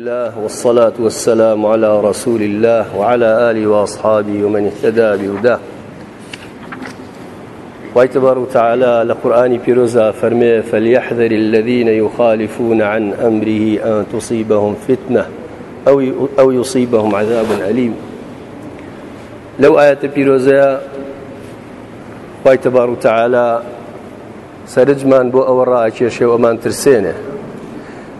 الله والصلاة والسلام على رسول الله وعلى آله وأصحابه ومن اهتدى بهداه ويتبارك تعالى لقرآن بيروزا فرمي فليحذر الذين يخالفون عن أمره أن تصيبهم فتنة أو أو يصيبهم عذاب أليم لو آية بيروزا ويتبارك تعالى سەرجمان بۆ ئەوە ڕائەکێشێ و ئەمانترسێنێ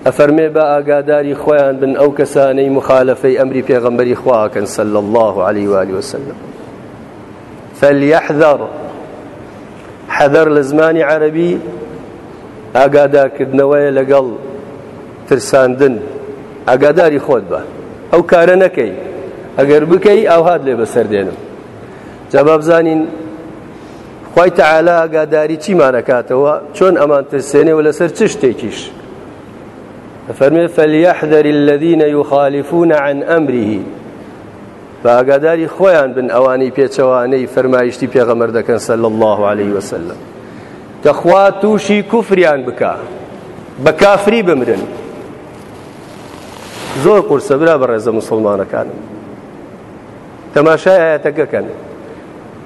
ئەفەرمێ بە ئاگاداری خۆیان بن ئەو کەسانەی مخالفەی ئەمری پێغەمبەری خواکەن سەل الله عليه وعالی وسلم فەلیحذر حەدەر لە زمانی عەربی ئاگادارکردنەوەیە لەگەڵ ترساندن ئاگاداری خۆت بە ئەو کارە نەکەی ئەگەر بکەی ئاوهات لێ بەسەر دێنم جا بابزانین خوای تەعالا ئاگاداری چیمان ئەکاتەوە چۆن ئەمان ترسێنێ و لەسەر چ شتێکیش فەرمێ فەلیەحذەر الذین یخالفون عن ئەمره بە ئاگاداری خۆیان بن ئەوانەی پێچەوانەی فەرمایشتی پێغەمەر دەکەن سەل الله عليه وسلم کەخوا تووشی کوفریان بکە بە کافری بمرن زۆر قورسە برا بە ڕێزە مسلمانەکانم تەماشای ئاەتەکەکەن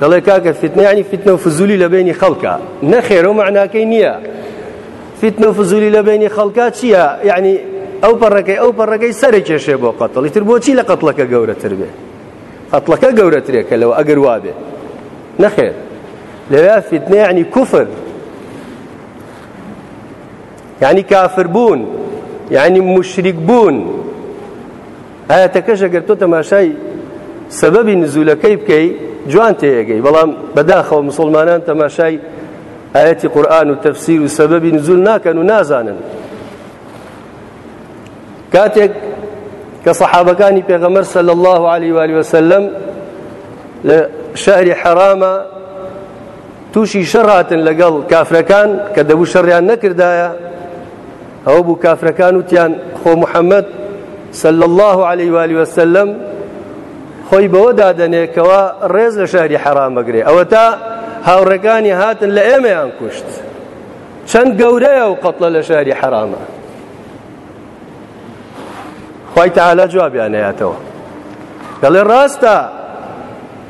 دەڵێ کاکە فتنە یعنی فتنە و فزولی لە بینی خەڵکە نەخێرە و معناکەی نییە فتنە و فزولی لە بینی خەڵکە چییە یعنی ئەو پەڕەکەی ئەو پەڕەکەی سەرە کێشێ بۆ قەتڵی تر بۆچی لە قەتڵەکە گەورەتر بێ قەتڵەکە گەورەترێکە لەوە ئەگەر وابێ نەخێر لەوێ فتنە یعنی کوفر یعنی کافر بوون یعنی مشرک بوون ئایەتەکەش ئەگەر تۆ تەماشای سەبەبی نزولەکەی بکەی جوان تێگەی بەڵام بەداخەوە مسلمانان تەماشای ئاەتی قورآن و تەفسیر و سەبەبی نزول ناکەن و نازانن کاتێک کە سەحابەکانی پێغەمەر سەل الله عليه وآله وسلم لە شاری حەرامە تووشی شەڕاتن لەگەڵ کافرەکان کە دەبوو شەڕیان نەکردایە ئەوە بوو کافرەکان وتیان خۆ محەممەد سەل الله عليه وآله وسلم خۆی بەوە دادەنێ کەوا ڕێز لە شاری حەرام بگرێ ئەوە تا هاوڕەکانی هاتن لە ئێمەیان کوشت چەند گەورەیە و قەتڵە لە شاری حەرامە خی تەعالا جوابیانەیاتەوە دەڵێ ڕاستە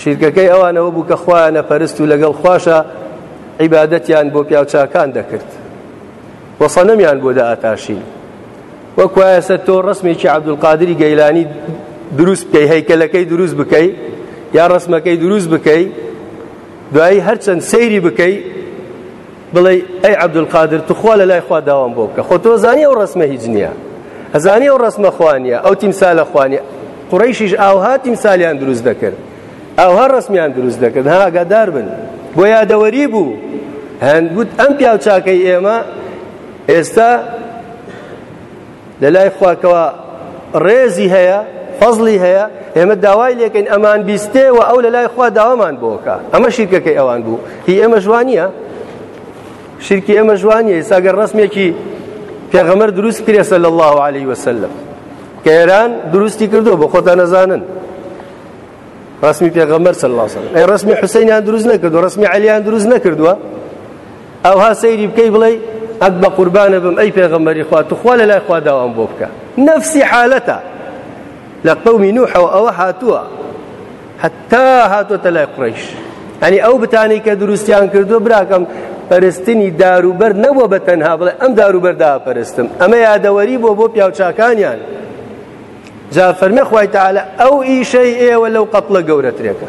شیرکەکەی ئەوانەوە بوو کە خوایانە پەرست و لەگەڵ خواشە عیبادەتیان بۆ پیاوچاکان دەکرد و سەنەمیان بۆ دەئاتاشین وەک وایەسە تۆ ڕسمێکی عەبدولقادری گەیلانی دروست بکەی هەیکەلەکەی دروست بکەی یا ڕسمەکەی دروست بکەی دوایی هەرچەند سەیری بکەی بڵێی ئەی عەبدولقادر توخوا لە لای خوا داوام بۆ بکە خۆ تۆ زانی ئەو ڕسمە هیچ نییە ئەزانی ئەو ڕسمە خوانیە ئەو تیمسالە خوانیە قڕیشیش ئاوها تیمسالیان دروست دەکرد ئاوها ڕسمیان دروست دەکرد ها ئاگادار بن بۆ یادەوەری بوو هەندگوت ئەم پیاوچاکەی ئێمە ئێستا لە لای خوا کەوا ڕێزی هەیە فەزلی هەیە ئێمە داوای لێکەین ئەمان بیستێ و ئەو لە لای خوا داوامان بۆکە ئەمە شیرکەکەی ئەوان بوو هی ئێمە جوانیە شیرکی ئێمە جوانیە ئێساگەر ڕسمێکی پێغەمەر دروست کرێسە لە الله عليه وسلم کە ئێران دروستی کردو بۆ خۆتان نەزانن ڕسمی پێغەمەر سەلاسن ئەی ڕسمی حوسینیان دروست نەکردو ڕسمی علیان دروست نەکردووە ئەوها سەیری بکەی بڵێی ئەک بە قوربانە بم ئەی پێغەمبەری خوا توخوا لە لای خوا داوام بۆ بکە نەفسی حالەتە لە قەومی نوحەوە ئەوە هاتووە حتا هاتووەتە لای قڕیش ئەنی ئەو بتانی کە دروستیان کردو براکەم پەرستنی داروبەر نەبووە بە تەنها بڵێ ئەم داروبەردا پەرستم ئەمە یادەوەری بۆ بۆ پیاوچاکانیان جا فەرمی خوای تعالی ئەو ئیشەی ئێوە لەو قەتڵە گەورەترێکە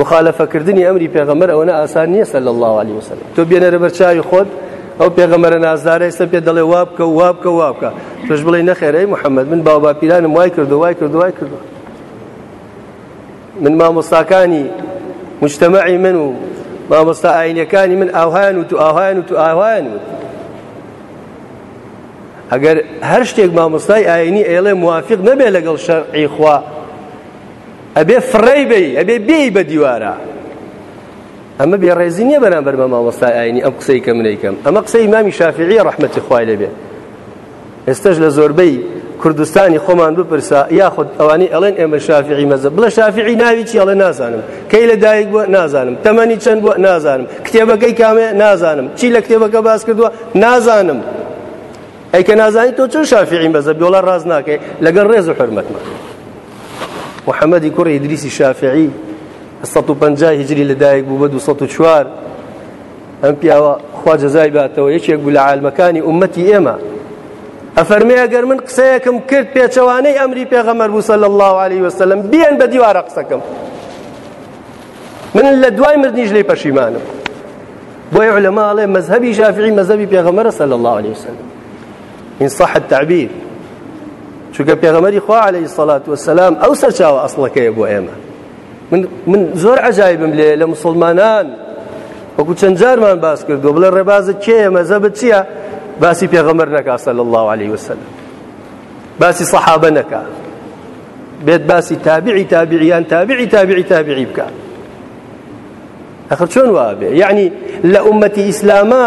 مخالفە کردنی ئەمری پێغەمبەر ئەوەنە ئاسان نییە صلی الله علیه وسلم تۆ بێنەرە بەر چاوی خۆت ئەو پێغەمبەرە نازدارە ئێستا پێ دەڵێ وا بکە وا بکە وا بکە تۆش بڵێ نەخێرەی محەممەد من باو باپیرانم وای کردو وای کردو وای کردو من مامۆستاکانی مجتمعی من و مامۆستا ئاینەکانی من ئاوهان و تو ئاوهان و تو ئاوان وت ئەگەر هەر شتێک مامۆستای ئاینی ئێڵێ موافق نەبێ لەگەڵ شەرعی خوا ئەبێ فڕێی بەی ئەبێ بێی بە دیوارە ئەمە بێڕێزی نییە بەرامبەر بە مامۆستای ئاینی ئەم قسەی کە منەیکەم ئەمە قسەی ئیمامی شافعیە ڕەحمەتی خوای لێبێ ئێستش لە زۆربەی کوردستانی خۆمان بپرسە یاخود ئەوانەی ئەڵێن ئێمە شافعی مەزە بڵە شافعی ناوی چی ئەڵێ نازانم کەی لە دایک بووە نازانم تەمەنی چەند بووە نازانم کتێبەکەی کامێ نازانم چی لە کتێبەکە باس کردووە نازانم ئەی کە نازانی تۆ چۆن شافعی مەزە بۆڵە ڕاز ناکەی لەگەڵ ڕێز و حرمەتمە محەمەدی کوڕی ئیدریسی شافعی سەد و پەنجا هیجری لەدایک بوو بە دوو سەد و چوار ئەم پیاوە خوا جەزای باتەوە یەکێک بوو لە عالمەکانی ئومەتی ئێمە ئەفەرمێ ئەگەر من قسەیەکم کرد پێچەوانەی ئەمری پێغەمەر بوو صلی الله عليه وسلم بیان بە دیوارە قسەکەم من لە دوای مردنیش لێ پەشیمانم بۆیە لەماڵێ مەذهبی شافعی مەذهبی پێغەمەرە صلی الله عليه وسلم ان صح التعبیر چونکە پێغەمەری خوا عليه الصلاة والسلام ئەو سەرچاوە ئەسڵەکەیە بۆ ئێمە من من زۆر عجایبم لێ لە مسلمانان وەکو چەند جارمان باس کردو بڵێ ڕێبازت کێ مەزەبت چییە باسی پێغەمەر نەکا صلی الله عليه وسلم باسی صحابە نەکا بێت باسی تابعی تابعیان تابعی تابعی تابعی بکە ئەخر چۆن وابێ یعنی لە ئومەتی ئیسلامە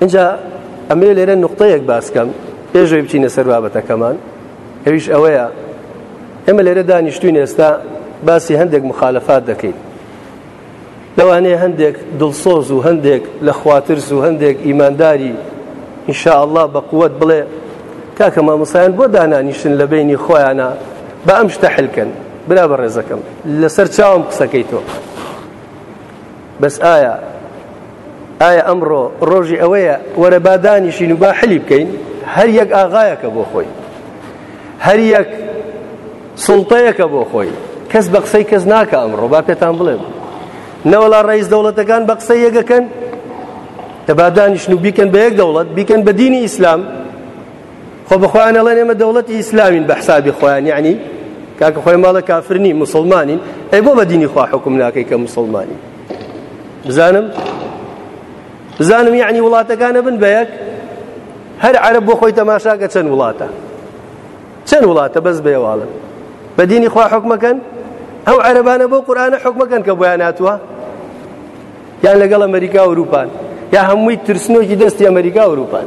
ئینجا ئەمەیە لێرە نقطەیەک باسکەم پێشەوەی بچینە سەر بابەتەکەمان ئەویش ئەوەیە ئێمە لێرە دانیشتوین ئێستا باسی هەندێک مخالفات دەکەین لەوانەیە هەندێک دڵسۆز و هەندێک لە خواترس و هەندێک ئیمانداری ئینشاء الله بە قووەت بڵێ کاکە مامۆسایان بۆ دانانیشتن لە بینی خۆیانە بە ئەم شتە حلکەن برا بە ڕێزەکەم لەسەر چاوم قسەکەی تۆ بەس ئایا ئایا ئەمڕۆ ڕۆژی ئەوەیە وەرە با دانیشین و با حلی بکەین هەر یەک ئاغایەکە بۆ خۆی هەر یەک سڵتەیەکە بۆ خۆی کەس بە قسەی کەس ناکە ئەمڕۆ با پێتان بڵێم نەوەڵا ڕئیس دەوڵەتەکان بە قسە یەکەکەن دەبادانیشن و بیکەن بە یەک دەوڵەت بیکەن بە دینی ئیسلام خۆ بەخۆیان ئەڵێن ئێمە دەوڵەتی ئیسلاوین بە حسابی خۆیان یعنی کاکە خۆی ماڵە کافر نی مسلمانین ئەی بۆ بە دینی خوا حکم ناکەی کە مسلمانی بزانم بزانم یعنی وڵاتەکانە بن بە یەک هەر عەرب بۆ خۆی تەماشاکە چەند وڵاتە چەند وڵاتە بەس بێواڵە بە دینی خوا حکمەکەن ئەو عەربانە بۆ قورآانە حکمەکەن کە بۆیان ناتوە یان لەگەڵ ئەمریکا وروپان یا هەمووی ترسنۆکی دەستی ئەمریکا وروپان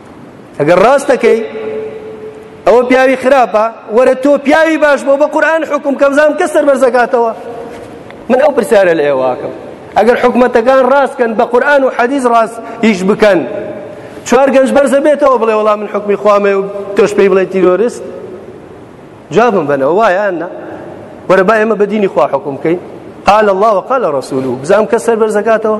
ئەگەر ڕاست دەکەی ئەوە پیاوی خراپە وەرە تۆ پیاوی باش بۆ بە قورآن حکم کەم زام کە سەربەرزەکاتەوە من ئەو پرسیارە لە ئێواکەم ئەگەر حکومەتەکان ڕاستکەن بە قورآن و حەدیث ڕاست ئیش بکەن چوار گەنج بەرزە بێتەوە بڵێ وەڵام من حکمی خوامێ و تۆش پێی بڵێ تیرۆریست جوابم بەنەوە وایە نە وەرە با ئێمە بە دینی خوا حکم بکەین قال الله وقال رسوله بزام کە سەربەرزەکاتەوە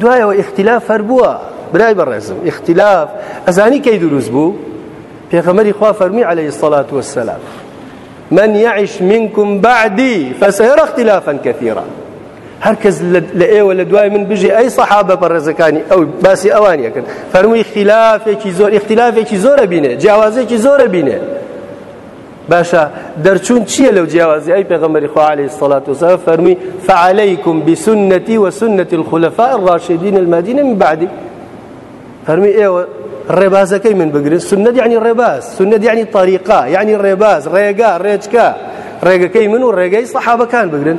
دوایەوە ئیختلاف هەر بووە برای بەڕێزم ئیختلاف ئەزانی کەی دروست بوو پێغەمەری خوا فەرمی عليه الصلاة والسلام من يعش منكم بعدي فسيرى اختلافا كثيرا هەر کەس لە ئێوە لە دوای من بژێ ئەی سەحابە بەڕێزەکانی ئەو باسی ئەوان یەکرد فەرمووی خلافێکی زۆر اختلافێکی زۆرە بینێ جیاوازێکی زۆرە بینێ باشە دەرچوون چییە لەو جیاوازی ئەی پێغەمەری خوا عليه الصلاة والسلام فەرمی فعليكم بسنتي وسنة الخلفاء الراشدين المهديين من بعدي فەرمی ئێوە ڕێبازەکەی من بگرن سنت یعنی ڕێباز سنت یعنی طریقا یعنی ڕێباز ڕێگا ڕێچکە ڕێگەکەی من و ڕێگەی سەحابەکان بگرن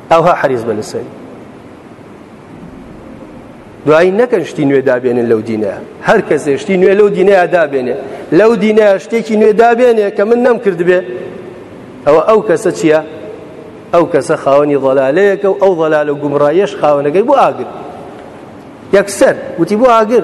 ئەوها حەریز بە لەسەری دوایی نەکەن شتی نوێ دابێنن لەو دینە هەر کەسێ شتی نوێ لەو دینەیە دابێنێ لەو دینە شتێکی نوێ دابێنێ کە من نەم کردبێ ئەوە ئەو کەسە چییە ئەو کەسە خاوەنی ضلالەیەکە و ئەو ضلال و گومڕایەش خاوەنەکەی بۆ ئاگر یەکسەر وتی بۆ ئاگر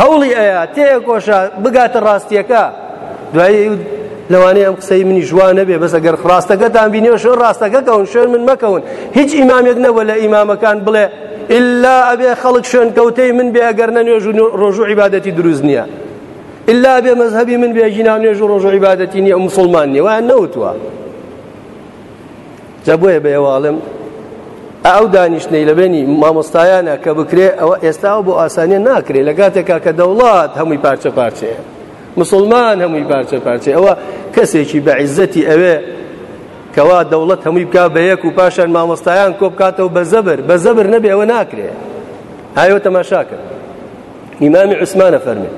هەوڵی ئەیا تێکۆشا بگاتە ڕاستیەکە دوایی لەوانەیە ئەم قسەی منی جوان نەبێ بەس ئەگەر ڕاستەکەتان بینێ شوێن ڕاستەکە کەون شوێن من مەکەون هیچ ئیمامێک نەبووە لە ئیمامەکان بڵێ ئللا ئەبێ خەڵک شوێن کەوتەی من بێ ئەگەر نە نوێژ و ڕۆژ و عیبادەتی دروست نییە ئللا بێ مەذهبی من بێژینا نوێژ و ڕۆژ و عیبادەتی نییە مسلمان نیە وایان نەوتوە جا بۆیە بە ئێوە ئەڵێم ئەو دانیشتنەی لەبێنی مامۆستایانە کە بکرێ ئەوە ئێستاوە بۆ ئاسانیە ناکرێت لە کاتێکا کە دەوڵات هەمووی پارچە پارچەیە مسلمان هەمووی پارچە پارچێ ئەوە کەسێکی بە عیزەتی ئەوێ کەوا دەوڵەت هەمووی بک بە یەک و پاشان مامۆستایان کۆ بکاتەوە بە زەبر بە زەبر نەبێ ئەوە ناکرێ هایەوە تەماشاکە ئیمامی عوسمانە فەرمێ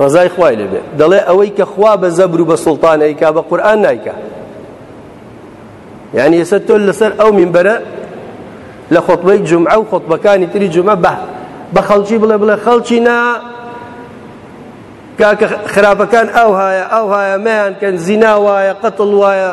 ڕەزای خوای لێ بێ دەڵێ ئەوەی کە خوا بە زەبر و بە سوڵتانەیکا بە قورآن نایکا یعنی ئێستا تۆ لەسەر ئەو مینبەرە لە خۆتبەی جمعە و خۆتبەکانی تری جمعە بە بە خەڵکی بڵێ بڵێ خەڵکی نا کاکە خراپەکان ئەو هاە ئەو هاە مەیان کەن زینا وایە قەتڵ وایە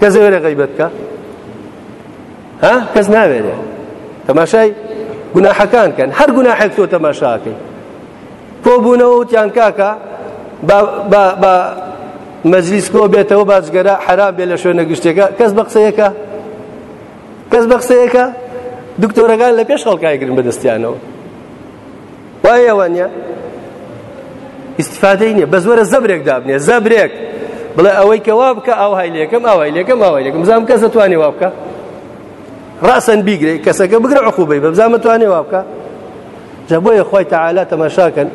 کەس ئەوێرە غیبەت بکە ها کەس ناوێرێ تەماشای گوناحەکان کەن هەر گوناحێک تۆ تەماشاکەی کۆبوونەوە وتیان کاکە بە مەجلیس کۆ بێتەوە باجگەرە حرام بێ لە شوێنە گشتێکە کەس بە قسەیەکە کەس بە قسەیەکە دکتۆرەکان لە پێش خەڵکایگرن بەدەستیانەوە وایە وانە ئیسفادەی نییە بە زۆرە زەبرێک دابنێ زەبرێک بڵێ ئەوەی کە وا بکە ئاوهای لەکەم ئاوای لەکەم ئاوای لەکەم بزانام کەس دەتوانێ وا بکە ڕاسەن بیگرێ کەسەکە بگرە عقوبەی بە بزانمە توانێ وا بکە جا بۆیە خۆی تەعالا تەماشاکەن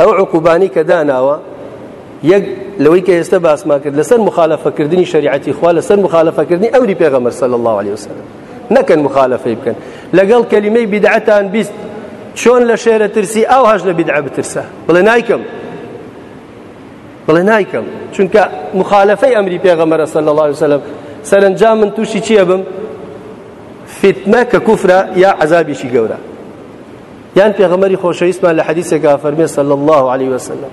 ئەو عقوبانی کە داناوە یەک لەوەی کە ئێستا باسما کرد لەسەر مخالفەکردنی شریعەتی خوا لەسەر مخالفەکردنی ئەوری پێغەمەر صلی الله عليه وسلم نەکەن مخالفەی بکەن لەگەڵ کەلیمەی بدعتان بیست چۆن لە شێرە ترسی ئاو هەش لە بدعە بترسە بڵێ نایکەم بڵێ نایکەم چونکە مخالفەی ئەمری پێغەمەرە سەل الله عليه وسلم سەرنجام من تووشی چییە بم فتنە کە کوفرە یا عذابیشی گەورە یان پێغەمەری خۆشەویستمان لە حەدیثێکا فەرمێ سەل الله عليه وسلم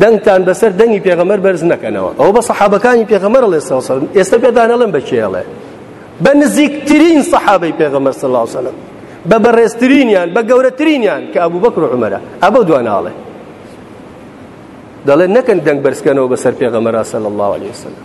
دەنگتان بەسەر دەنگی پێغەمەر بەرز نەکەنەوە ئەوە بە سەحابەکانی پێغەمەر ڵێ سەوسەر ئێستا پێدان ئەڵم بە کێڵێ بە نزیکترین سەحابەی پێغەمەر صلی الله وسلم بە بەڕێزترینیان بە گەورەترینیان کە ئەبوو بەکر عمەرە ئەبە دواناڵێ دەڵێ نەکەن دەنگ بەرزکەنەوە بەسەر پێغەمەرا صلی الله عليه وسلم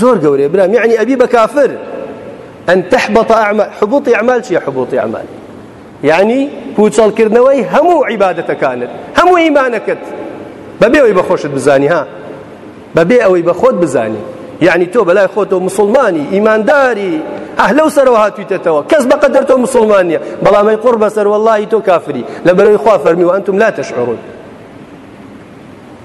زۆر گەورەیە برام یعنی ئەبی بە کافر ئەن تحبط اعمال حبوط اعمال چیە حبوط اعمال یعنی پوچەڵکردنەوەی هەموو عیبادەتەکانت هەموو ئیمانەکەت بەبێ ئەوەی بەخۆشت بزانی ها بەبێ ئەوەی بەخۆت بزانی یعنی تۆ بەلای خۆتۆ مسلمانی ئیمانداری ئەه لەو سەرەوە هاتوویتەتەوە کەس بەقەدەر تۆ مسلمان نییە بەڵامەی قڕ بەسەر وەڵی تۆ کافری لە بەرەوەی خوا فەرمی و ئەنتم لا تشعرون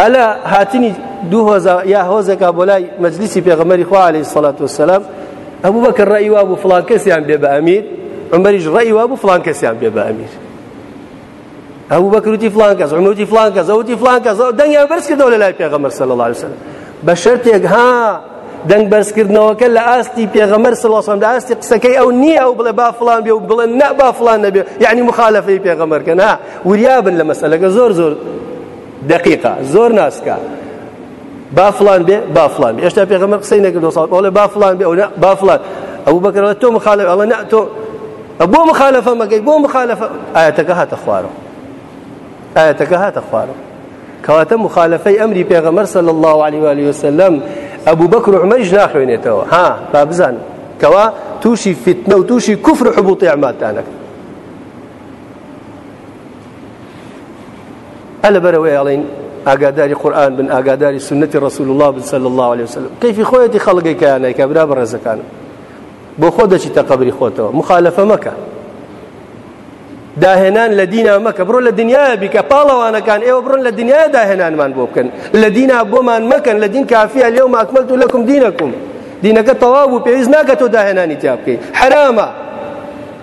ئەلا هاتنی دوو هۆزە یا هۆزێکا بۆ لای مەجلیسی پێغەمەری خوا عەلەیهی سەڵات وەسەلام ئەبوو بەکر ڕەئی وا بوو فڵان کەسیان بێ بە ئەمیر عمەریش ڕەئی وا بوو فڵان کەسیان بێ بە ئەمیر ئەبوو بەکر وتی فڵان کەس عمر وتی فڵان کەس ئەوتی فڵان کەس دەنگیان بەرز کردەوە لە لای پێغەمبەر صلی الله علیه وسلم بە شەرتێک ها دەنگ بەرزکردنەوەکە لە ئاستی پێغەمەر سڵسان لە ئاستی قسەکەی ئەو نییە ئەو بڵێ با فلان بێ و بڵێن نە با فلان نەبێ یعنی مخالفەی پێغەمەرکە نا وریا بن لە مەسەلەکە زۆر زۆر دقیقە زۆر ناسکە با فلان بێ با فلان بێ ئێشتا پێغەمبەر قسەی نەکردو ساڵ ئەوڵێ با فلان بێ ئەو با فلان ئەو بەکەەوە تۆ مخالف ئەڵە نە تۆ بۆ مخالفە مەگەی بۆ مخالفە ئاەتەکە هاتە خوارەوە ئاەتەکە هاتە خوارەوە کەواتە مخالفەی ئەمری پێغەمەر سەل الله عليه وعلی وسلم ئەبوو بەکر عمەریش ناخوێنێتەوە ها با بزانن کەوا تووشی فتنە و تووشی کوفر حبوتی ئەماتانەکە هەلە بەرەوەی ئەڵین ئاگاداری قورآن بن ئاگاداری سنەتی ڕسول الله بن سەل الله عليه وسلم کەفی خۆیەتی خەڵگەی کەیانەکە برا بە ڕێزەکان بۆ خۆ دەچی تەقبری خۆتەوە مخالفە مەکە داهێنان لە دینا مەکە بڕۆ لە دنیا بیکە پاڵەوانەکان ئێوە بڕۆن لە دنیا داهێنانمان بۆ بکەن لە دینا بۆمان مەکەن لە دین کافیە لێو ماکمەلت و لەکم دینەکم دینەکە تەواو بوو پێویست ناکە تۆ داهێنانی تیا بکەیت حرامە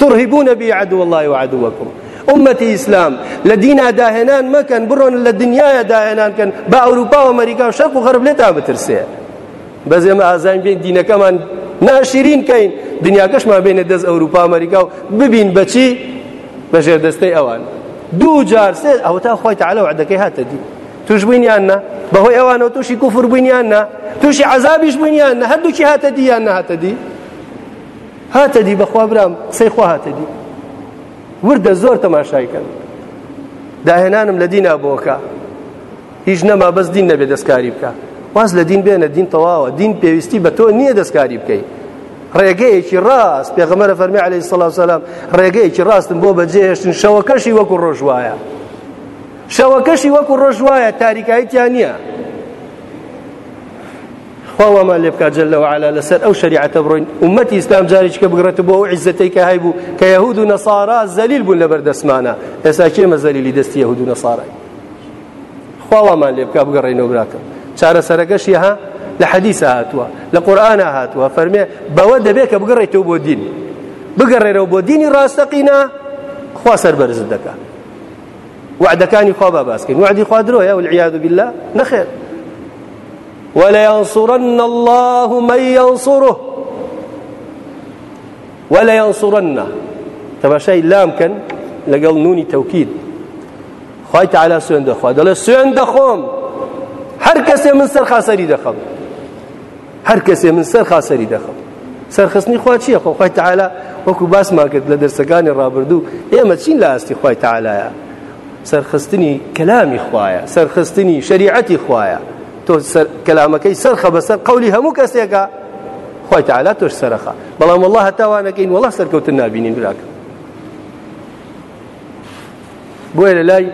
ترهبون بی عدو الله و عدوکم ئومەتی ئیسلام لە دینا داهێنان مەکەن بڕۆن لە دنیاە داهێنان کەن بە ئەوروپا و ئەمریکا و شەرق و غەرب لێتان بترسێ بەس ئێمە ئازاین بێن دینەکەمان ناشرین کەین دنیاکەشمان بێنە دەست ئەوروپا ئەمریکا و ببین بەچی بە ژێر دەستەی ئەوان دوو جار سێ ئەوە تا خۆی تعالی وعدەکەی هاتە دی توش بووینیان نا بەهۆی ئەوانەوە تووشی کوفر بووینیان نا تووشی عذابیش بووینیان نە هەردووکی هاتە دییان نەهاتە دی هاتە دی بەخوا برام قسەی خوا هاتە دی وردە زۆر تەماشایکەن داهێنانم لە دینا بۆکە هیچ نەما بەس دین نەبێ دەستکاری بکە واز لە دین بێنە دین تەواوە دین پێویستی بە تۆ نییە دەستکاری بکەیت ڕێگەیەکی ڕاست پێغەمەرە فەرمی عليه سڵاو سلام ڕێگەیەکی ڕاستم بۆ بەجێهێشتن شەوەکەشی وەکو ڕۆژ وایە شەوەکەشی وەکو ڕۆژ وایە تاریکایتیان نییە خوا وامان لێ بکات جل وعلا لەسەر ئەو شریعەتە بڕۆین ئومەتی ئیسلام جارێککە بگڕێتە بۆ ئەو عیزەتەی کە هەیبوو کە یهود و نەسارا زەلیل بوون لەبەر دەسمانە ئێستا کێمە زەلیلی دەستی یهود و نەسارای خوا وامان لێ بکات بگەڕێنەوە براکەم چارەسەرەکەشی ها لە حەدیسە هاتووە لە قورآانە هاتووە فەرمێ بەوە دەبێت کە بگەڕێتەوە بۆ دین بگەڕێرەوە بۆ دینی ڕاستەقینە خوا سەر بەرزت دەکات وعدەکانی خوا با باسکەین وعدی خوا درۆیە والعیاذ بالله نەخێر ولینصرن الله من ینصره ولینصرن تەماشای لام کەن لەگەڵ نونی تەوکید خوای تعالی سوێن دەخوا دەڵێ سوێن دەخۆم هەر کەسێ من سەر خاسەری دەخەم هەر کەسێ من سەر خاسەری دەخەم سەرخستنی خوا چییە خۆ خوای تعالی وەکو باسمان کرد لە دەرسەکانی ڕابردوو ئێمە چین لە ئاستی خوای تعالایە سەرخستنی کەلامی خوایە سەرخستنی شریعەتی خوایە تۆ کەلامەکەی سەرخە بەسەر قولی هەموو کەسێکە خۆی تعالا تۆش سەرخە بەڵام والله هەتاوانەکەین والله سەرکەوتن نابینین براکە بۆیە لە لای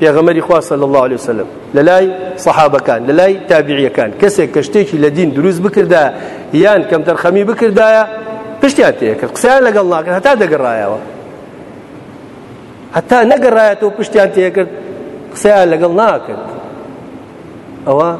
پێغەمەری خوا صلی الله عليه وسلم لە لای سەحابەکان لە لای تابعیەکان کەسێک کە شتێکی لە دین دروست بکردا یان کەم تەرخەمی بکردایە پشتیان تێکرد قسەیان لەگەڵ ناکرد هەتا دەگەڕایەوە هەتا نەگەڕایەتەوە پشتیان تێکرد قسەیان لەگەڵ ناکرد ئەوە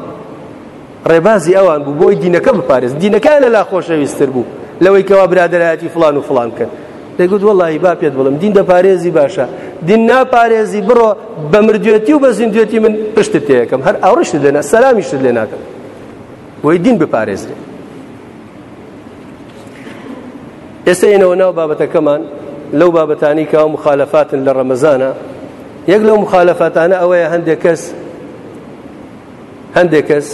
ڕێبازی ئەوان بوو بۆی دینەکە بپارێز دینەکان لە لا خۆشەویستتر بوو لەوەی کەوا برادایەتی فلان و فلان کرد دەگوت وڵی با پێت بڵم دین دەپارێزی باشە دین ناپارێزی بڕۆ بە مردوێتی و بە زیندوێتی من پشت تێەکەم هەر ئەوڕشت لێنا سەلامیشت لێ ناکەم وی دین بپارێزرێ ئێستا ئێنەوە ناو بابەتەکەمان لەو بابەتانی کە ئەو مخالەفاتن لە ڕەمەزانە یەک لەو مخالەفاتانە ئەوەیە هەندێک کەس هەندێک کەس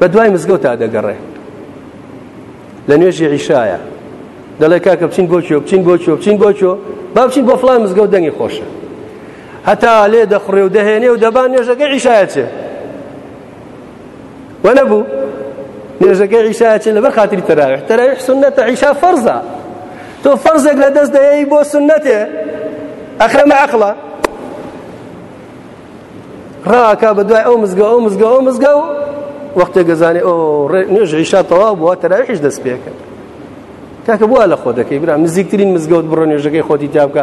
بە دوای مزگەوت تا دەگەڕێ لە نوێژی عیشایە دەڵێ کاکە بچین بۆ چۆ بچین بۆ چۆ بچین بۆ چۆ با بچین بۆ فلان مزگەوت دەنگی خۆشە هەتا لێ دەخڕێ و دەهێنێ و دەبان نوێژەکە عیشایەتێ ونبو نوێژەکەی عیشاچێ لەبەر خاتری تەراویح تەراویح سنەتە عیشا فەرزە تۆ فەرزێک لە دەست دەیەی بۆ سنەتێ ئەخەمە عەقڵە ڕاکا بە دوای ئەو مزگە ئەو مزگە ئەو مزگە و وەختێ گەزانێ ئەو نوێژ عیشا تەواو بووە تەراویحش دەست پێکرد کاکە بووە لە خۆ دەکەی برا نزیکترین مزگەوت بڕە نوێژەکەی خۆتی تیا بکە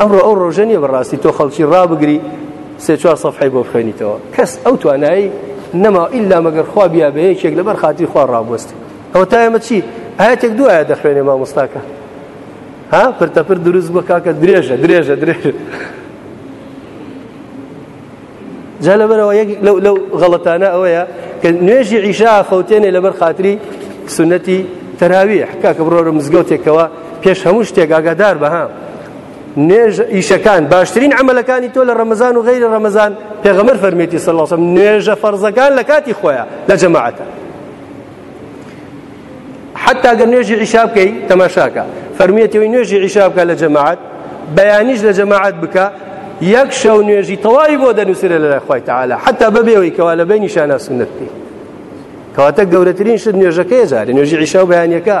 ئەمڕۆ ئەو ڕۆژە نیە بەڕاستی تۆ خەڵکی ڕابگری سێ چوار سەفحەی بۆ بخوێنیتەوە کەس ئەو توانایی نەما ئیلا مەگەر خوا بیا بە یەکێک لەبەر خاتی خوا ڕابوەست ئەو تا ئێمە چی ئاەتێک دوو ئایا دەخوێنێ مامۆستاکە ها پرتەپر دروست بۆ کاکە درێژە درێژە درێژە جا لەبەرەوە یەک لەو لەو غەڵەتانە ئەوەیە کە نوێژی عیشا فەوتێنێ لەبەر خاتری سنەتی تەراویح کاکە بڕۆرە مزگەوتێکەوە پێش هەموو شتێک ئاگادار بەها نوێژ ئیشەکان باشترین عملەکانی تۆ لە ڕەمەزان و غیرە ڕەمەزان پێغەمەر فەرمێتی سەلاسم نوێژە فەرزەکان لە کاتی خۆیان لە جەماعەتە حتا گەر نوێژی عیشا بکەی تەماشاکە فەرمیێتەوەی نوێژی عیشا بکە لە جەماعات بەیانیش لە جەماعات بکە یەک شەو نوێژی تەواوی بۆ دەنووسرە لە لای خۆی تعالا حتا بەبێەوەی کەوا لە بینی شانە سنت بکەیت کەواتە گەورەترین شت نوێژەکەی جارێ نوێژی عیشا و بەیانەکە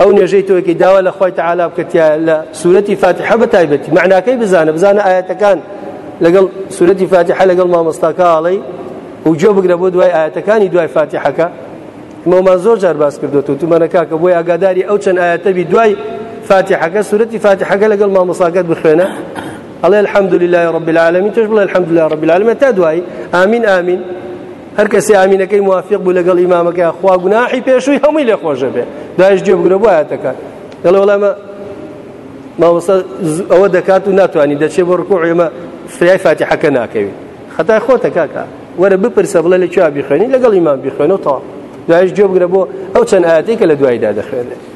ئەو نوێژەی تۆکی داوا لە خۆی تەعالا بکەتیا لە سوورەتی فاتحە بە تایبەتی معناکەی بزانە بزانە ئاەتەکان لەگەڵ سوورەتی فاتحە لەگەڵ مامۆستاکە ئاڵی و جۆ بگرە بۆ دوای ئاەتەکانی دوای فاتحەکە مۆمان زۆر جار باس کردوەوە تومەەکە کە بۆی ئاگاداری ئەو چەند ئاەتەبی دوای فاتحەکە سوورەتی فاتحەکە لەگەڵ مامۆساگەت بخوێنە ئەڵێ الحمد لله رب العالمین تۆش بڵێ الحمد لله رب العالمین تا دوایی ئامین ئامین هەر کەسێ ئامینەکەی موافق بوو لەگەڵ ئیمامەکە خوا گوناحی پێشووی هەمووی لێ خۆشە بێ دایش گوێ بگرە بۆ ئاەتەکە دەڵێ وەڵامە ماوەستا ئەوە دەکات و ناتوانانی دەچێ بۆ ڕکوع ئێمە سریای فاتیحەکە ناکەوی خەتای خۆتە کاکە وەرە بپرسە بڵێ لە کوێ بیخوێنی لەگەڵ ئیمان بیخوێنەوە تەواو دایش گوێ بگرە بۆ ئەو چەند ئاەتێکە لە دوایدا دەخوێنێت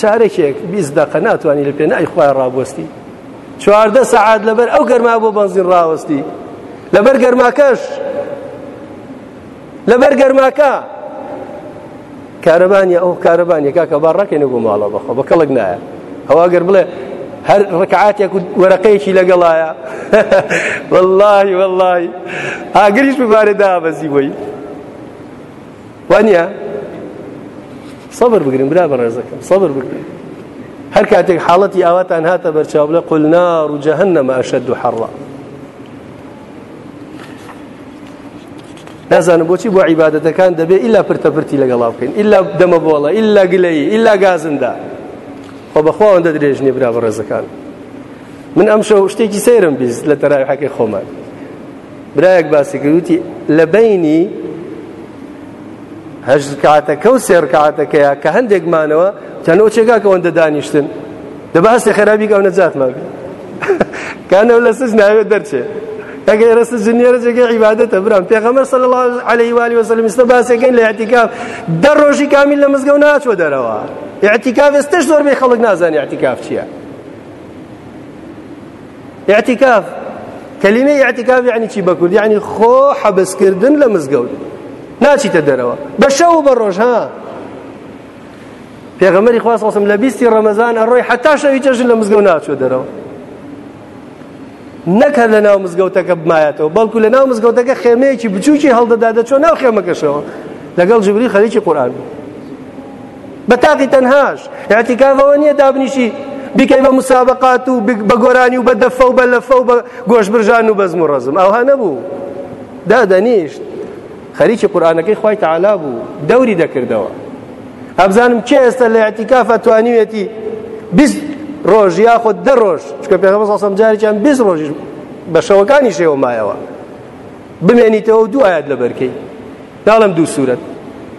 چارەکێک بیست دەقە ناتوانانی لە پێنا ئەی خخوای ڕابوەستی چواردە سەعات لەبەر ئەو گەرما بۆ بەنزین ڕاوەستی لەبەر گەرماکەش لەبەر گەرماکە کارەبانە ئەو کارەبانە کاکە با ڕەکەێنە بۆ ماڵە بەخۆ بە کەڵک نایە ئەوواگەر بڵێ هەر ڕکعاتێک و وەرەقەیەکی لەگەڵایە واللهی واللهی ئاگریش ببارێ دابەزی بۆی وانە سەبر بگرن برا بەڕێزەکەم سەبر بگرن هەر کاتێک حاڵەتی ئاواتان هاتە بەرچاو لە قل نار و جەهنەمە ئەشەد و حەڕە نازانم بۆچی بۆ عیباەتەکان دەبێت ئللا پرتەپرتی لەگەڵا بکەین ئللا دەمە بۆڵە ئللا گلەی ئللا گازندا خۆ بەخواوەندە درێژ نیە برا بەڕێزەکان من ئەم شەو شتێکی سێرم بیست لە تەراوی حەکەی خۆمان برایەک باسی کرد وتی لە بینی هەشت رکعاتەکە و سێ رکعاتەکەیە کە هەندێک مانەوە تەنۆ چێگا کە ئەوەندە دانیشتن دەبا هەستێ خێرابیک ئەو نەجاتمان بێ کانەوە لە سج ناوێت دەرچێ ئەگە ئێرە سجنیێرە جێگەی عیبادەتە برام پێغەمبەر صلی الله علیه و آله و سلم ئێستا باسێکەین لە اعتکاف دە ڕۆژی کامیل لە مزگەوت ناچوە دەرەوە اعتکاف ئێستش زۆربەی خەڵک نازانێ اعتکاف چییە اعتکاف کەلیمەی اعتکاف یعنی چی بەکورد یعنی خۆ حەبسکردن لە مزگەوت ناچیتە دەرەوە بە شەو و بە ڕۆژ ها پێغەمەری خواست وەسم لە بیستی ڕەمەزان ئەڕۆی حتا شەوی جەژن لە مزگەوت ناچۆ دەرەوە نەکە لە ناو مزگەوتەکە بمایەتەوە بەڵکو لە ناو مزگەوتەکە خێمەیەکی بچووکی هەڵدەدا دەچۆ ناو خێمەکەشەوە لەگەڵ جبری خەریکی قورآن بوو بە تاقی تەنهاش اعتکاف ئەوە نییە دابنیشی بیکەی بە مسابقات و بە گۆرانی و بە دەفە و بە لەفە و بە گۆشبرژان و بەزم و ڕزم ئەوها نەبوو دادەنیشت خەریکی قورآانەکەی خی تعالا بوو دەوری دەکردەوە ئەبزانم کێ ئێستا لە اعتکافە توانیوێتی بیست ڕۆژ یاخود دە ڕۆژ چکە پێ سەم جارێکیان بیست ڕۆژ بە شەوەکانی شێوە مایەوە بمێنیتەوە دوو ئاەت لە بەرکەی داڵم دوو سوورەت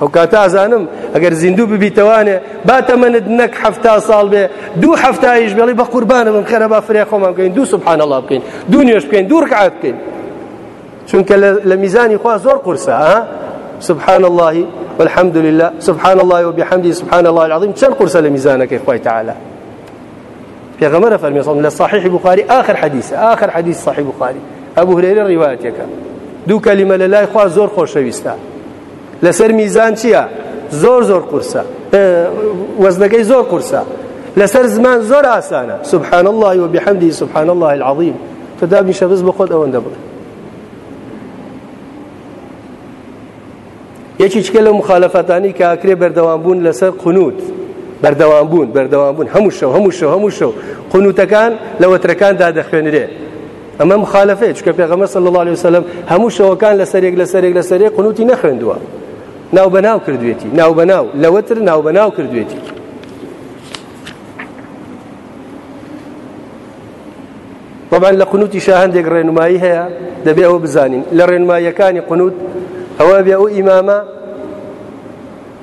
ئەو کاتە ئازانم ئەگەر زیندوو ببیتەوانێ با تەمەنت نەک حەفتا ساڵ بێ دوو حەفتایش بێڵی بە قوربانە من خەرە با فرێ خۆمان بکەین دوو سبحان الله بکەین دوو نوێش بکەین دوو ڕکعات بکەین چونکە لە میزانی خوا زۆر قورسە سبحان الله والحمد لله سبحان الله وبحمده سبحان الله العظيم چەند قورسە لە میزانەکەی خوای تعالی پێغەمبەر فەرمی صلی لە صحیح بخاری آخر حدیث آخر حدیث صحیح بخاری ابو هريره روایتەکە دوو کلمە لە لای خوا زۆر خۆشەویستە لەسەر میزان چییە زۆر زۆر قورسە وەزنەکەی زۆر قورسە لەسەر زمان زۆر ئاسانە سبحان الله وبحمده سبحان الله العظیم تۆ دابنیشە بز بۆ خۆت ئەوەندە بڵێ یەکی چکە لە مخالفەتانی کە ئاکرێ بەردەوام بوون لەسەر قنوت بەردەوام بوون بەردەوام بوون هەموو شەو هەموو شەو هەموو شەو قنوتەکان لە وەترەکاندا دەخوێنرێ ئەمە مخالفەیە چکە پێغەمبەر صلی الله علیه وسلم هەموو شەوەکان لەسەرێک لەسەرێک لەسەرێک قنوتی نەخوێندووە ناو بەناو کردوێتی ناو بەناو لەوەتر ناو بەناو کردوێتی طبعا لە قنوتی شا هەندێک ڕێنمایی هەیە دەبێ ئەوە بزانین لە ڕێنماییەکانی قنوت ئەوە بێ ئەو ئیمامە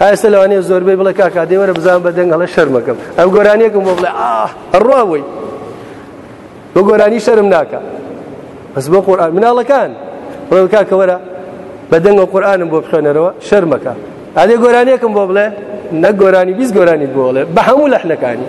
ها ئێستا لەوانەیە زۆربەی بڵێ کاکا دێ وەرە بزان بە دەنگ هەڵێ شەرمەکەم ئەو گۆرانیەکەم بۆ بڵێ ئاه ڕوا بووی بۆ گۆرانی شەرم ناکە بەس بۆ قورئان مناڵەکان ڕۆ کاکە وەرە بە دەنگە قورآانم بۆ بخوێنەرەوە شەرمەکە ئادێ گۆرانیەکەم بۆ بڵێ نە گۆرانی بیست گۆرانی بۆڵێ بە هەموو لەحنەکانی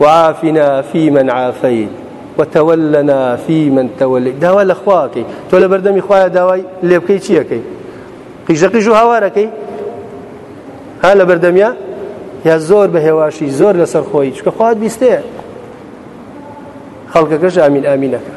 وعافنا فی من عافیت وتولنا فی من تولیت داوا لە خواکەی تۆ لە بەردەمی خوایە داوای لێبکەی چیەکەی قیژە قیژ و هاوارەکەی ها لە بەردەمیا یا زۆر بە هێواشی زۆر لەسەر خۆی چکە خوات بیستێ خەڵکەکەش ئامین ئامینەکە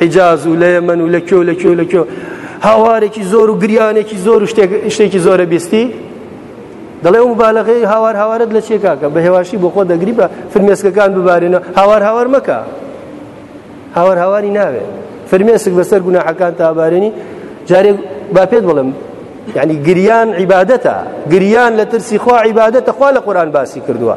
حیجاز و لە یەمەن و لە کوێ و لە کوێ و لە کوێ هاوارێکی زۆر و گریانێکی زۆر و شتێکی زۆرە بیستی دەڵێ و مبالغەی هاوار هاوارت لە چێ کاکە بە هێواشی بۆ خۆ دەگری بە فرمێسکەکان ببارێنە هاوار هاوار مەکە هاوار هاواری ناوێ فرمێسک بەسەر گوناحەکان تابارێنی جارێک با پێت بڵم یعنی گریان عیبادەتە گریان لە ترسی خوا عیبادەتە خوا لە قورآن باسی کردووە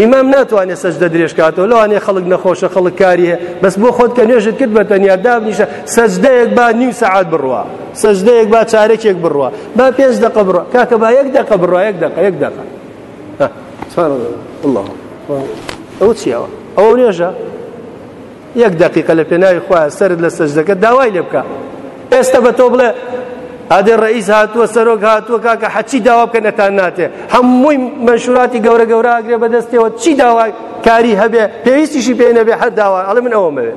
ئیمام ناتوانێت سەجدە درێژ کاتەوە لەوانەیە خەڵک نەخۆشە خەڵک کاریە بەس بۆ خۆت کە نوێژت کرد بە تەنیا دابنیشە سەجدەیەک با نیو سەعات بڕوە سەجدەیەک با چارەکێک بڕوە با پێنج دقە بڕوە کاکە با یەک دقە بڕوە یەک دقە یەک دقە الله ئەو چیەوە ئەوە نوێژە یەک دەقیقە لە پێناوی خوا سەرت لە سەجدەکە داوای لێ بکە ئێستا بە تۆ بڵێ ئادێ ڕئیس هاتووە سەرۆک هاتووە کاکە حەچی داوا بکە نەتان ناتێ هەمووی منشوراتی گەورە گەورە ئاگرێ بەدەستەوە چی داوا کاری هەبێ پێویستیشی پێ نەبێ هەر داوا ئەڵێ من ئەوەمەوێ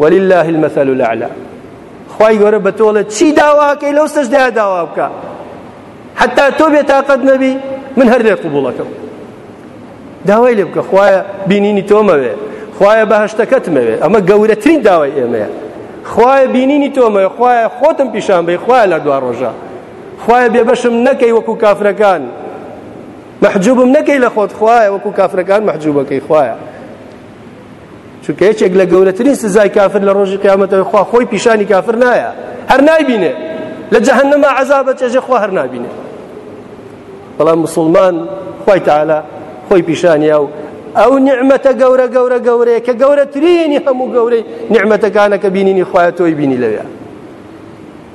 ولله المثل الأعلى خوای گەورە بە تۆڵێ چی داواکەی لەو سەجدەیە داوا بکە حتا تۆ بێتاقەت نەبی من هەر لێ قوبوڵەکەم داوای لێ بکە خوایە بینینی تۆمەوێ خوایە بەهشتەکەت مەوێ ئەمە گەورەترین داوای ئێمەیە خوایە بینینی تۆمەوێ خوایە خۆتم پیشان بی خوایە لە دوا ڕۆژە خوایە بێبەشم نەکەی وەکو کافرەکان محجوبم نەکەی لە خۆت خوایە وەکو کافرەکان محجوبەکەی خوایە چونکە یەکێک لە گەورەترین سزای کافر لە ڕۆژی قیامەتەوە خوا خۆی پیشانی کافر نایە هەر نایبینێ لە جەهەنەما عەزابە چێژێ خوا هەر نابینێ بەڵام مسلمان خوای تعالی خۆی پیشانیا و ئەو نعمەتە گەورە گەورە گەورەیە کە گەورەترینی هەموو گەورەی نعمەتەکانە کە بینینی خوایە تۆی بینی لەوێ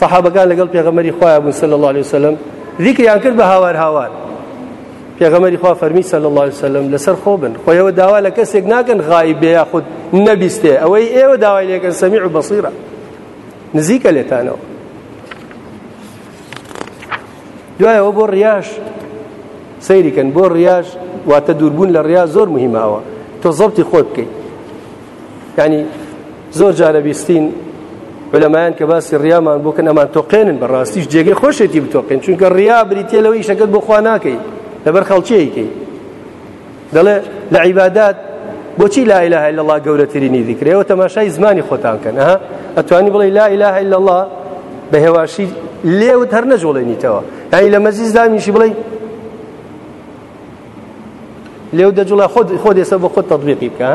سەحابەکان لەگەڵ پێغەمەری خوایە بوون سەل الله عليه وسلم ذیکریان کرد بە هاوار هاوار پێغەمەری خوا فەرمی سەل الله عليه وسلم لەسەر خۆ بن خۆیەوە داوا لە کەسێک ناکەن غایب بێ یاخود نەبیستێ ئەوەی ئێوە داوای لێکەن سەمیع و بەصیرە نزیکە لێتانەوە دوای ئەوە بۆ ڕیاش سەیریکەن بۆ ڕیاش واتە دووربوون لە ڕیا زۆر مهماوە تۆ زەبتی خۆت بکەیت ینی زۆر جارە بیستین لەمایان کە باسی ڕیامان بۆ کەن ئەمان تۆقێنن بەڕاستیش جێگەی خۆشێتی بتۆقێن چونکە ڕیا بریتە لەوەی شەکەت بۆ خوا ناکەیت لەبەر خەڵکیەکەی دەڵێ لە عیبادات بۆچی لا اله الا الله گەورەترینی ذکر ئێوە تەماشای زمانی خۆتان کەن ها ئەتوانی بڵێ لا اله الا الله بە هێواشی لێوت هەر نەجوڵێنیتەوە یعنی لە مەزیز دامیشی بڵێ لێو دەجوڵە خۆ خۆ دێسە بۆ خۆت تطبیقی بکە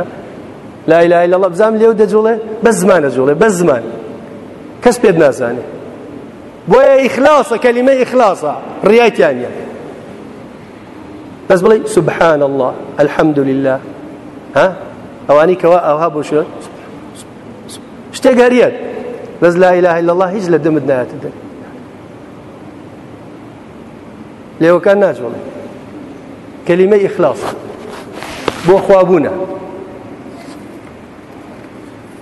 لا اله الا الله بزام لێو دەجوڵێ بە زمانە جوڵێ بە زمان کەس پێت نازانێت بۆیە ئیخلاسە کەلیمە ئیخلاسە ڕایتیانە بەس بڵێ سبحان الله الحمد لله ها ئەوانی کەوا ئاوها بۆ شوێن شتێک هەریەت بەس لا إله إلا الله هیچ لە دەمت نایەت دەر لێوەکان ناجوڵێ کەلیمەی ئیخلاص بۆ خوابوونە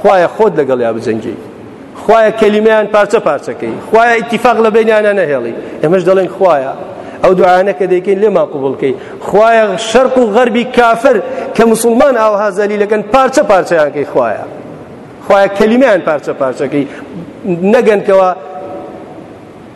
خوایە خۆت لەگەڵیا بجەنگی خوایە کەلیمەیان پارچە پارچەکەی خوایە ئیتیفاق لە بینیانە نەهێڵی ئێمەش دەڵێن خوایە ئەو دوعاانە کە دەیکەین لێمان قوبڵکەی خوایە شەرق و غەربی کافر کە مسلمان ئاوها زەلیلەکەن پارچە پارچەیانکەی خوایە خوایە کەلیمەیان پارچە پارچەکەی نەگەنکەوە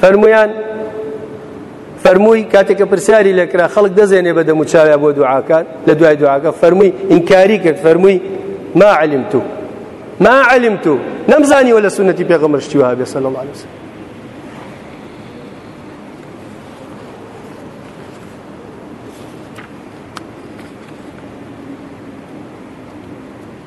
فەرموویان فەرمووی کاتێک کە پرسیاری لێ کرا خەڵک دەزێنێ بە دەموچاویا بۆ دوعاکان لە دوای دوعاکە فەرمووی ئینکاری کرد فەرمووی ما علمت ما علمت نەمزانی وە لە سنەتی پێغەمبەر شتی وها بێ صلی الله علیه وسلم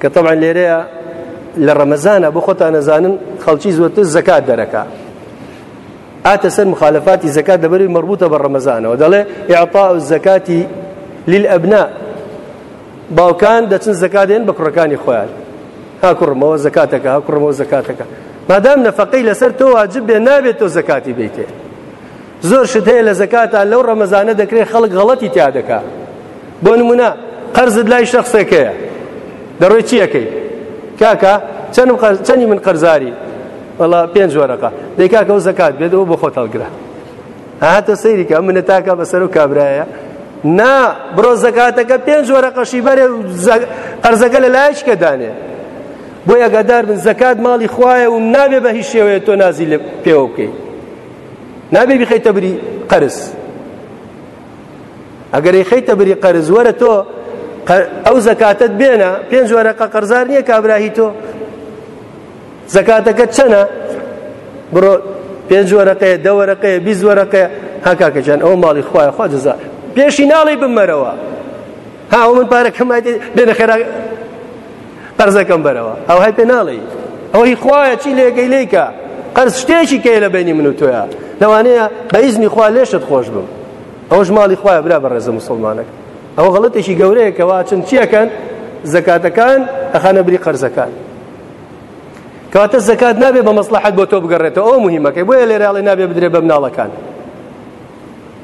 کە تەبعەن لێرەیە لە ڕەمەزانە بۆ خۆتان نەزانن خەڵکی زۆرتر زەکات دەرەکە ئاتە سەر مخالفاتی زەکات دەبەری مەربوتە بە ڕەمەزانەوە دەڵێ ئعتا و زەکاتی لیل ئەبنا باوکان دەچن زەکات دێن بە کوڕەکانی خۆیان ها کوڕمەوە زەکاتەکە ها کوڕمەوە زەکاتەکە مادام نەفقەی لەسەر تۆ واجب بێ نابێت تۆ زەکاتی بیتێ زۆر شت هەیە لە زەکاتە لەو ڕەمەزانە دەکرێت خەڵک غەڵەتی تیا دەکا بۆ نمونە قەرزت لای شخصێکەیە دەڕۆی چیەکەی کاکە چەند چەندی من قەرزاری وڵا پێنج وەرەقە دەی کاکە و زەکات بێتەوە بۆ خۆت هەڵگرە هاتە سەیریکە منە تاکە بەسەر و کابرایە نا بڕۆ زەکاتەکە پێنج وەرەقەشی بەرێ قەرزەکە لە لایشکە دانێ بۆ یەگەدار من زەکات ماڵی خوایە و نابێ بە هیچ شێوەیە تۆ نازی لە پێوە بکەیت نابێ بخەیتە بری قەرز ئەگەر خەیتە بری قەرز وەرە تۆ ئەو زەکاتت بێنە پێنج وەرەقە قەرزار نییە کابراهی تۆ زەکاتەکە چەنە بڕۆ پێنج وەرەقەیە دە وەرەقەیە بیست وەرەقەیە هاکاکەجان ئەو ماڵی خوایە خوا جزا پێشی ناڵی بمەرەوە ها من پارەکەمای بێنە خێرا قەرزەکەم بەرەوە ئەوهای پێ ناڵێی ئەوە هی خوایە چی لێگەی لێکە قەرز شتێکی کەی لە بینی من و تۆە لەوانەیە بە ئیزنی خوا لێشت خۆش بم ئەوش ماڵی خوایە برا بە ڕێزە مسلمانەکە ئەوە غڵەتێکی گەورەیە کە واچن چیەکەن زەکاتەکان ئەخانە بری قەرزەکان کەواتە زەکات نابێ بە مەسلحەت بۆ تۆ بگەڕێتەوە ئەو مهمەکەی بۆیە لێراڵی نابێ بدرێ بە مناڵەکان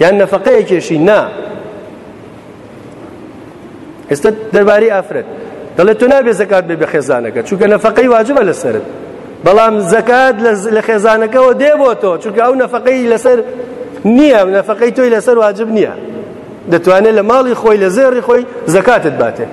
یان نەفقەیەکێشی نا ئێستا دەربارەی ئافرەت دەڵێت تۆ نابێ زەکات بێ بە خێزانەکە چونکە نەفقەی واجبە لەسرت بەڵام زەکات لە خێزانەکەەوە دێ بۆ تۆ چونکە ئەو نەفقەی لەسەر نییە نەفقەی تۆی لەسەر واجب نییە دەتوانێت لە ماڵی خۆی لە زێڕی خۆی زەکاتت باتێت